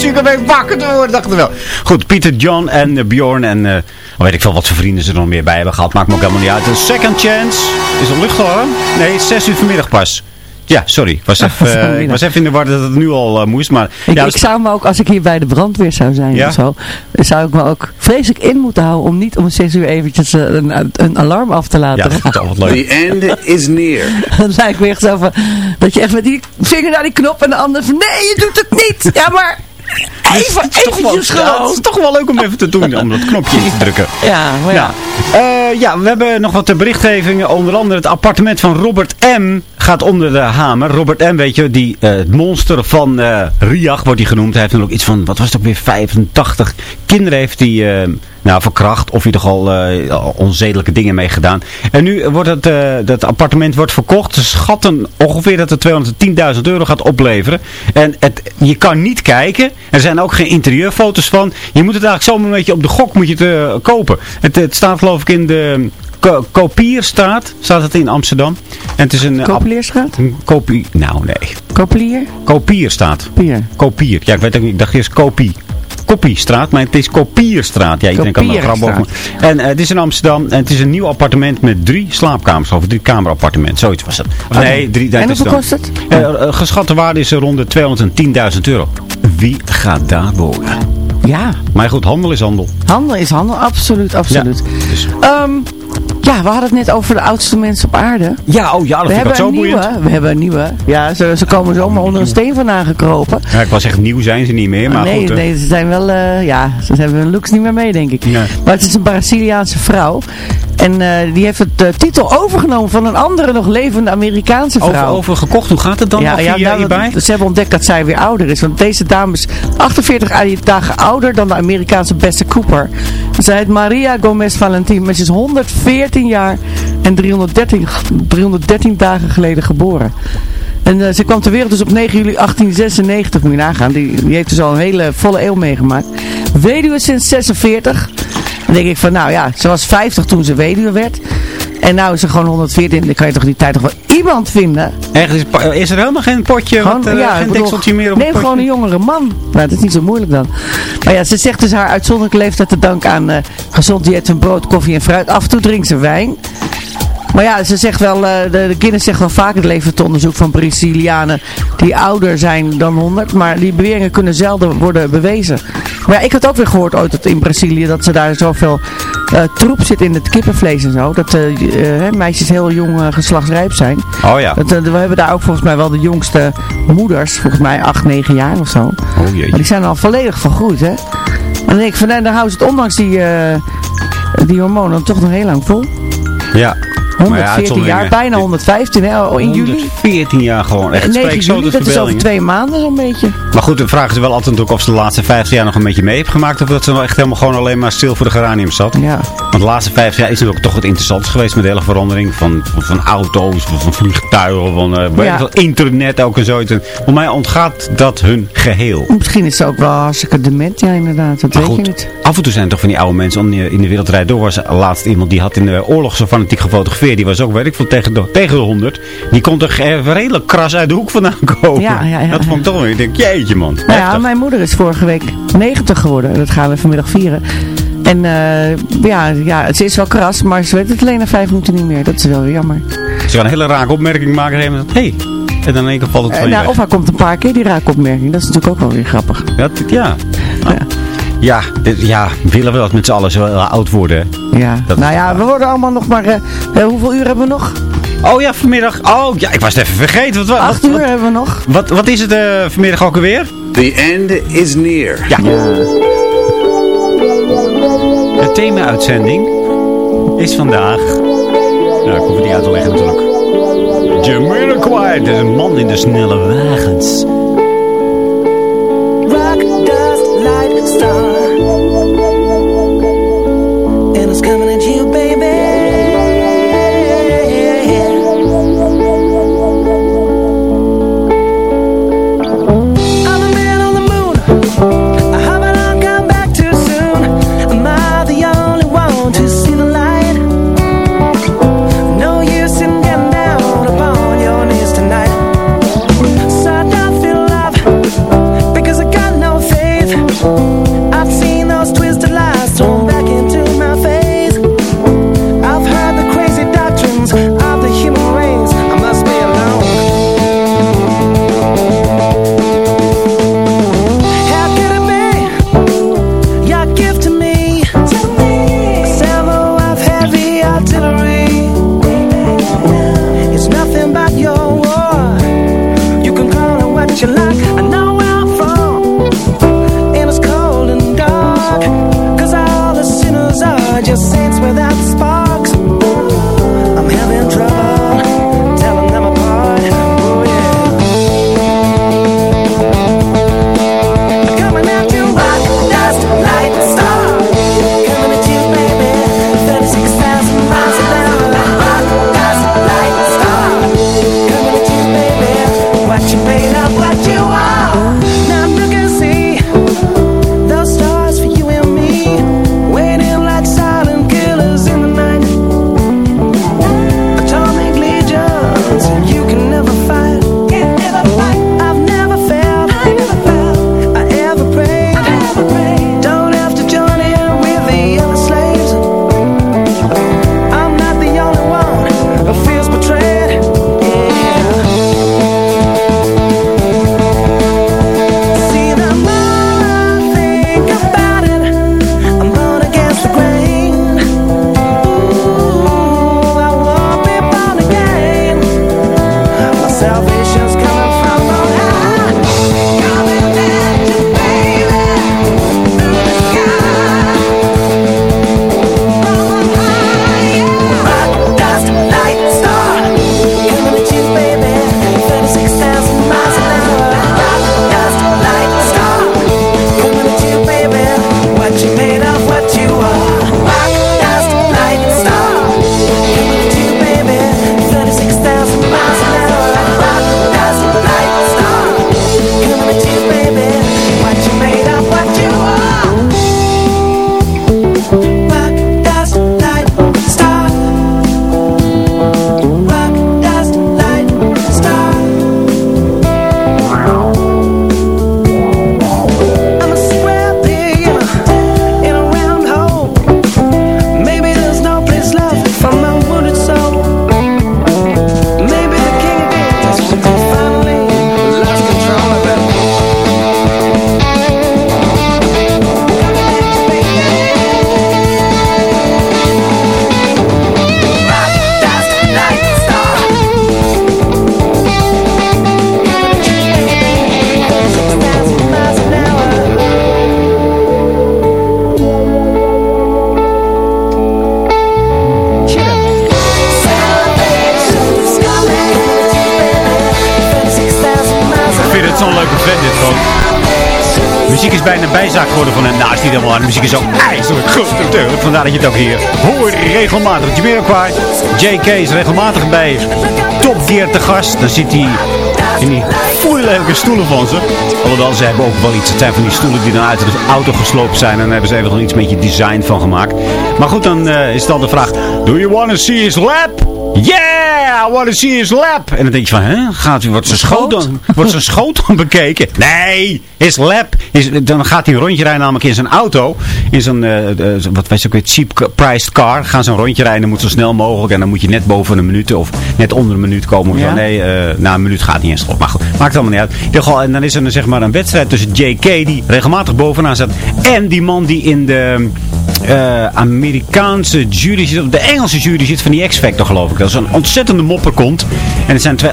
om even wakker te worden, dachten we wel. Goed, Pieter, John en eh, Bjorn en eh, weet ik veel wat voor vrienden ze er nog meer bij hebben gehad. Maakt me ook helemaal niet uit. Een second chance. Is het luchtalarm? Nee, 6 uur vanmiddag pas. Ja, sorry. Ik was even, eh, ik was even in de war dat het nu al moest. Maar, Ik, ja, ik zou me ook, als ik hier bij de brandweer zou zijn Ja? of zo, zou ik me ook vreselijk in moeten houden om niet om zes uur eventjes een, een alarm af te laten ja, dat gaan. leuk. The end is near. Dat lijkt me echt zo van, dat je echt met die vinger naar die knop en de ander van, nee, je doet het niet. Ja, maar even, eventjes ja, het gewoon. is toch wel leuk om even te doen, om dat knopje in te drukken. Ja, maar ja. Ja. Eh, ja, we hebben nog wat berichtgevingen. Onder andere het appartement van Robert M. gaat onder de hamer. Robert M, weet je, die, eh, het monster van eh Riach wordt hij genoemd. Hij heeft natuurlijk iets van, wat was het ook weer, 85 kinderen heeft hij... nou, verkracht of hij toch al onzedelijke dingen mee gedaan. En nu wordt het, eh, dat appartement wordt verkocht. Ze schatten ongeveer dat het 210.000 euro gaat opleveren. En het, je kan niet kijken. Er zijn ook geen interieurfoto's van. Je moet het eigenlijk zomaar een beetje op de gok moet je het, eh, kopen. Het, het staat geloof ik in de Ko- Kopierstraat. Staat het in Amsterdam. En het is een... eh, Kopelierstraat? een kopie... Nou, nee. Kopier staat. Pier. Kopier. Ja, ik weet ook niet. Ik dacht eerst kopie. Kopiestraat, maar het is Kopierstraat. Ja, iedereen kan er grap over. En eh, het is in Amsterdam en het is een nieuw appartement met drie slaapkamers. Of drie kamerappartement. Zoiets was het. Of nee, drie, En dat hoeveel kost het? Eh, eh, geschatte waarde is rond de 210.000 euro. Wie gaat daar wonen? Ja, Maar goed, handel is handel. handel is handel, absoluut, absoluut. Ja, dus- Ehm, ja, we hadden het net over de oudste mensen op aarde. Ja, oh ja, dat We vind ik ook hebben zo een boeiend. nieuwe. We hebben een nieuwe. Ja, ze, ze komen zomaar onder een steen vandaan gekropen. Ja, ik was echt nieuw zijn ze niet meer, maar nee, goed. nee, ze zijn wel, eh, ja, ze hebben hun looks niet meer mee, denk ik. Nee. Maar het is een Braziliaanse vrouw. En eh, die heeft het eh, titel overgenomen van een andere nog levende Amerikaanse vrouw. over, over gekocht, hoe gaat het dan? Ja, ja nou, hierbij? dat- ze hebben ontdekt dat zij weer ouder is. Want deze dame is 48 dagen ouder dan de Amerikaanse Besse Cooper. Zij heet Maria Gomez Valentin. Maar ze is 114 jaar en 313, 313 dagen geleden geboren. En eh, ze kwam ter wereld dus op 9 juli 1896, moet je nagaan. Die, die heeft dus al een hele volle eeuw meegemaakt. Weduwe sinds 46. Dan denk ik van, nou ja, ze was 50 toen ze weduwe werd. En nou is ze gewoon 114. Dan kan je toch die tijd toch wel iemand vinden. Echt, is, er helemaal geen potje, Gewoon, wat, eh, ja, geen meer op Neem gewoon een jongere man. Nou, dat is niet zo moeilijk dan. Maar ja, ze zegt dus haar uitzonderlijke leeftijd te danken aan eh, gezond dieet van brood, koffie en fruit. Af en toe drinkt ze wijn. Maar ja, ze zegt wel, eh, de, de Guinness zegt wel vaak het leeftijdonderzoek van Brazilianen die ouder zijn dan 100. Maar die beweringen kunnen zelden worden bewezen. Maar ja, ik had ook weer gehoord ooit dat in Brazilië dat ze daar zoveel eh, troep zit in het kippenvlees en zo. Dat eh, meisjes heel jong geslachtsrijp zijn. Oh ja. Dat, we hebben daar ook volgens mij wel de jongste moeders, volgens mij 8, 9 jaar of zo. Oh Maar jeetje. die zijn al volledig vergroeid, hè. En dan denk ik van, nou, dan houden ze het ondanks die, die hormonen toch nog heel lang vol. Ja. 114 jaar, bijna 115 hè, oh, in juli. 114 jaar gewoon. Echt, het 9 spreekt zo juli, tot dat is over twee maanden zo'n beetje. Maar goed, de vraag is wel altijd natuurlijk of ze de laatste 50 jaar nog een beetje mee heeft gemaakt. Of dat ze wel echt helemaal gewoon alleen maar stil voor de geranium zat. Ja. Want de laatste 50 jaar is natuurlijk toch het interessant geweest met de hele verandering van, van, van auto's, van, van vliegtuigen, van eh, Ja. internet ook en zoiets. En Voor mij ontgaat dat hun geheel. Misschien is ze ook wel hartstikke dement, ja inderdaad. Dat Maar weet je goed, niet. af en toe zijn er toch van die oude mensen om in de wereldrijd door. Was laatst iemand die had in de oorlog zo fanatiek gefotografeerd. Die was ook, weet ik veel, tegen de, tegen de 100. Die kon toch even redelijk kras uit de hoek vandaan komen. Ja, ja, ja, dat vond ik toch wel. Ik denk, jeetje man. Nou ja, mijn moeder is vorige week 90 geworden. Dat gaan we vanmiddag vieren. En eh, ja, ja, ze is wel kras, maar ze weet het alleen na vijf minuten niet meer. Dat is wel weer jammer. Ze kan een hele rake opmerking maken. En dan hey. En dan in één keer valt het Eh, van je nou, weg. of hij komt een paar keer die raakopmerking. Dat is natuurlijk ook wel weer grappig. Ja. Nou, ja, dit- ja, willen we dat met z'n allen zo heel oud worden. Ja. Dat nou ja, waar. we worden allemaal nog maar... eh, eh, hoeveel uur hebben we nog? Oh ja, vanmiddag. Oh ja, ik was het even vergeten. Wat, wat, Acht wat, uur hebben we nog. wat, wat is het eh, vanmiddag ook alweer? The end is near. Ja. De thema-uitzending is vandaag... Nou, ik hoef het niet uit te leggen natuurlijk. Jamiroquai, een man in de snelle wagens. Rock, dust, Light star. Never bijna een bijzaak geworden van hem. Nou, is niet helemaal. De muziek is zo ijzerlijk goed natuurlijk. Vandaar dat je het ook hier hoort regelmatig. Jamiroquai, JK is regelmatig bij Top Gear te gast. Dan zit hij in die foei leuke stoelen van ze. Alhoewel, ze hebben ook wel iets. Het zijn van die stoelen die dan uit de auto gesloopt zijn. En daar hebben ze even nog iets met je design van gemaakt. Maar goed, dan eh, is dan de vraag. Do you want to see his lap? Yeah, I want to see his lap. En dan denk je van, hè? Gaat, wordt zijn schoot dan, wordt zijn schoot dan bekeken? Nee, his lap. Is, dan gaat hij een rondje rijden namelijk in zijn auto. In zo'n, eh, wat weet ik ook weer, cheap priced car. Gaan ze een rondje rijden, moet zo snel mogelijk. En dan moet je net boven een minuut of net onder een minuut komen. Of Ja. zo. Nee, eh, na een minuut gaat niet eens op. Maar goed, maakt allemaal niet uit. In ieder geval, En dan is er zeg maar een wedstrijd tussen JK, die regelmatig bovenaan staat. En die man die in de... eh, Amerikaanse jury zit, of de Engelse jury zit van die X-Factor geloof ik. Dat is een ontzettende mopperkont. En het zijn twee,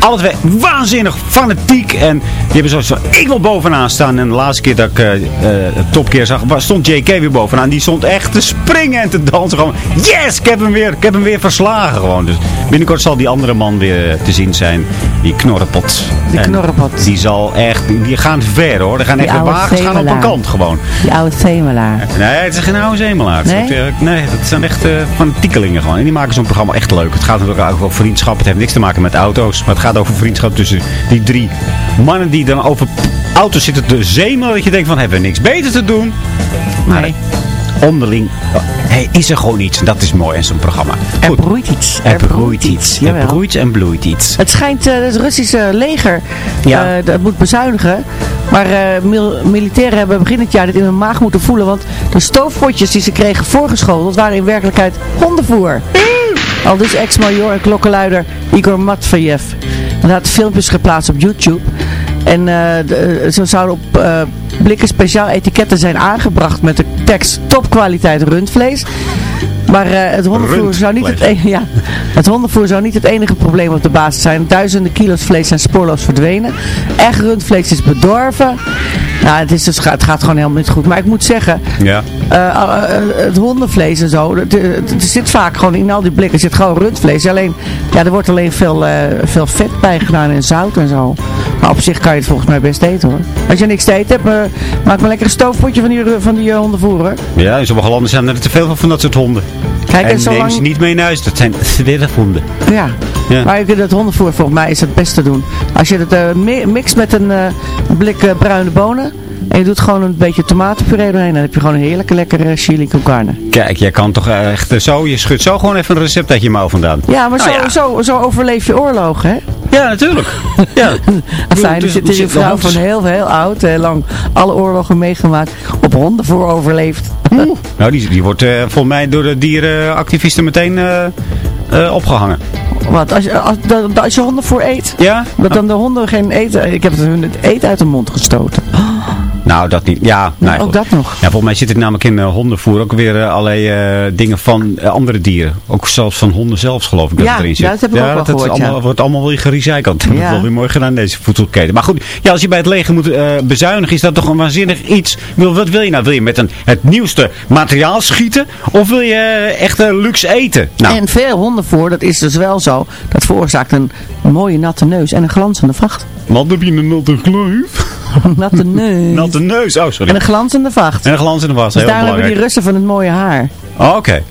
alle twee waanzinnig fanatiek. En die hebben van, ik wil bovenaan staan. En de laatste keer dat ik het topkeer zag, stond JK weer bovenaan. Die stond echt te springen en te dansen. Gewoon, yes, ik heb hem weer, ik heb hem weer verslagen gewoon. Dus binnenkort zal die andere man weer te zien zijn. Die knorrenpot. Die En knorrenpot. Die zal echt, die gaan ver hoor. Er gaan Die echt wagens gaan op een kant gewoon. Die oude Themelaar. Nee, het is geen oude zemelaar. Nee? Eh, nee, dat zijn echt eh fanatiekelingen gewoon. En die maken zo'n programma echt leuk. Het gaat natuurlijk ook over vriendschap. Het heeft niks te maken met auto's. Maar het gaat over vriendschap tussen die drie mannen die dan over auto's zitten te zemelen. Dat je denkt van, hebben we niks beter te doen? Maar onderling hey, is er gewoon iets. En dat is mooi in zo'n programma. Er broeit iets. Er broeit iets. Er Jawel. broeit en bloeit iets. Het schijnt eh, het Russische leger Ja. eh, dat moet bezuinigen. Maar eh, mil- militairen hebben begin het jaar dit in hun maag moeten voelen. Want de stoofpotjes die ze kregen voorgeschoteld waren in werkelijkheid hondenvoer. Al dus ex-major en klokkenluider Igor Matveyev. Hij had filmpjes geplaatst op YouTube. En de- zo zouden op blikken speciaal etiketten zijn aangebracht met de tekst topkwaliteit rundvlees. Maar eh, het, hondenvoer zou niet het, Rundvlees. e- ja, het hondenvoer zou niet het enige probleem op de basis zijn. Duizenden kilo's vlees zijn spoorloos verdwenen. Echt rundvlees is bedorven. Nou, het, is dus, het gaat gewoon helemaal niet goed. Maar ik moet zeggen, Ja. eh, eh, het hondenvlees en zo, er zit vaak gewoon in al die blikken zit gewoon rundvlees. Alleen, ja, er wordt alleen veel, eh, veel vet bij gedaan en zout en zo. Maar op zich kan je het volgens mij best eten hoor. Als je niks te eten hebt, eh, maak maar lekker een stoofpotje van die, van die eh, hondenvoer hoor. Ja, in sommige landen zijn er te veel van dat soort honden. Kijk, en en neem ze niet mee naar huis. Dat zijn zwerfhonden. Ja. Ja. Maar je kunt het hondenvoer volgens mij is het beste te doen. Als je het mi- mixt met een eh, blik eh, bruine bonen. En je doet gewoon een beetje tomatenpuree doorheen. Dan heb je gewoon een heerlijke lekkere chili con carne. Kijk, jij kan toch echt eh, zo, je schudt zo gewoon even een recept uit je mouw vandaan. Ja, maar Nou zo, ja. Zo, zo overleef je oorlogen, hè? Ja, natuurlijk. Ja. Fijn, er dus- zit hier een vrouw van heel, heel oud, heel lang alle oorlogen meegemaakt, op hondenvoer overleefd. Nou, die, die wordt eh, volgens mij door de dierenactivisten meteen eh, eh, opgehangen. Wat, als je, als, je hondenvoer eet? Ja? Dat dan de honden geen eten, ik heb het eten uit de mond gestoten. Nou, dat niet. Ja, nee, ook dat nog. Ja, volgens mij zit het namelijk in eh, hondenvoer ook weer eh, allerlei eh, dingen van andere dieren. Ook zelfs van honden zelfs geloof ik dat Ja, erin zit. ja, dat heb ik ook wel dat gehoord, allemaal, ja. wordt allemaal weer gerecycled. Dat Ja. wel weer mooi gedaan deze voedselketen. Maar goed, ja, als je bij het leger moet bezuinigen, is dat toch een waanzinnig iets. Wil, wat wil je nou? Wil je met een, het nieuwste materiaal schieten? Of wil je echt luxe eten? Nou, En veel hondenvoer, dat is dus wel zo, dat veroorzaakt een mooie natte neus en een glanzende vacht. wat heb je een natte gluif? natte neus. Natte neus, oh sorry. En een glanzende vacht. En een glans in de was, Dus heel daarom hebben die. Russen van het mooie haar. Oh, Oké.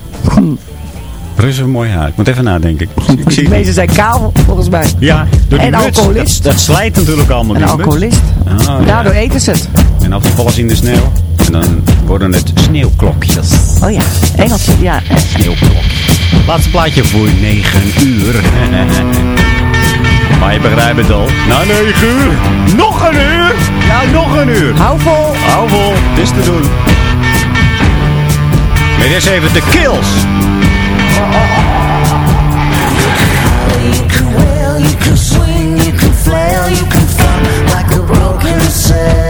Russen mooi haar. Ik moet even nadenken. Ik zie- ik zie De het meeste zijn kaal, volgens mij. Ja, door die En muts. alcoholist. Dat, dat slijt natuurlijk allemaal. Een alcoholist. Ah, ja. Daardoor eten ze het. En af en toe vallen ze in de sneeuw. En dan worden het sneeuwklokjes. Oh ja, Engels. Ja, Sneeuwklokjes. Laatste plaatje voor 9 uur. Maar je begrijpt het al. Na 9 uur. Nog een uur. Ja, nog een uur. hou vol. Hou vol. Het is te doen. Maar eerst even de kills. You can wail, you can swing, you can flail, you can fall like a broken sail.